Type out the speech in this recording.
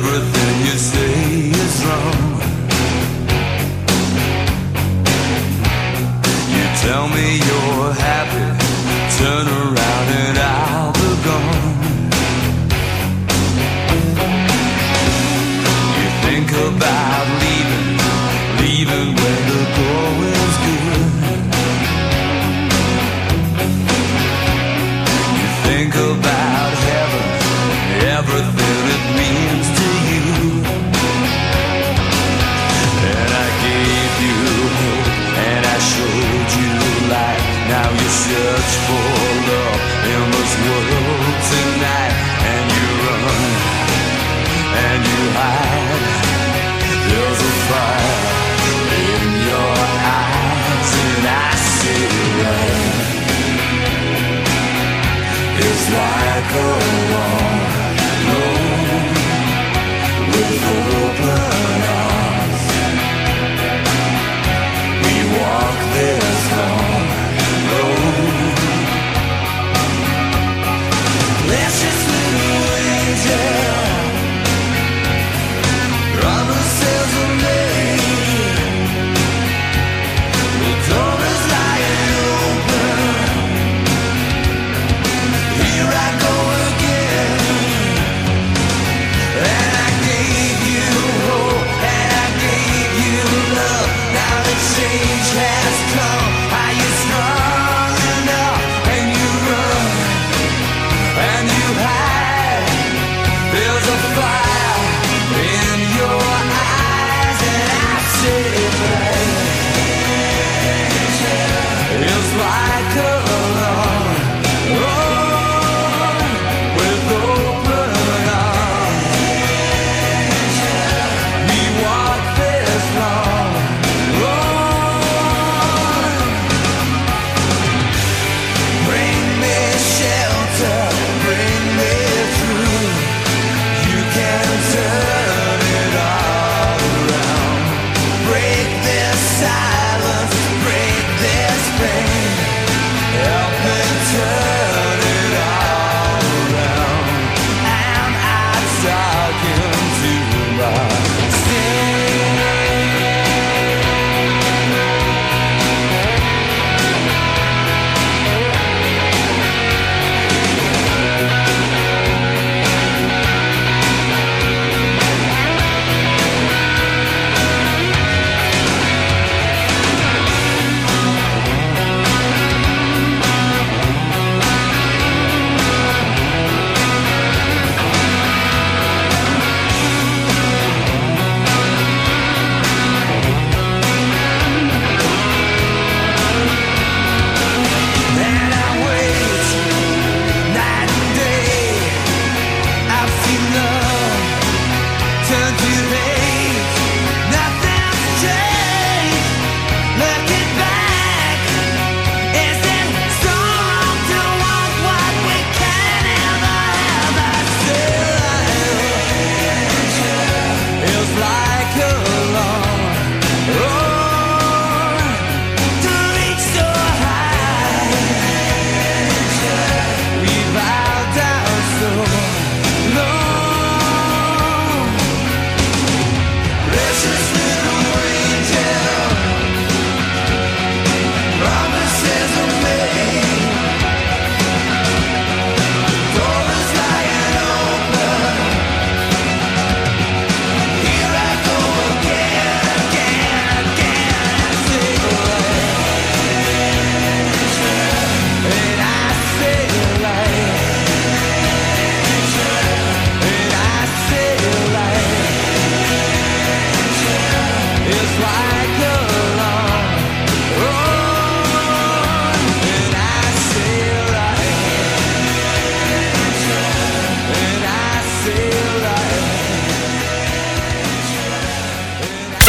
Everything you say is wrong. You tell me you're happy, turn around and I'll be gone. You think about go.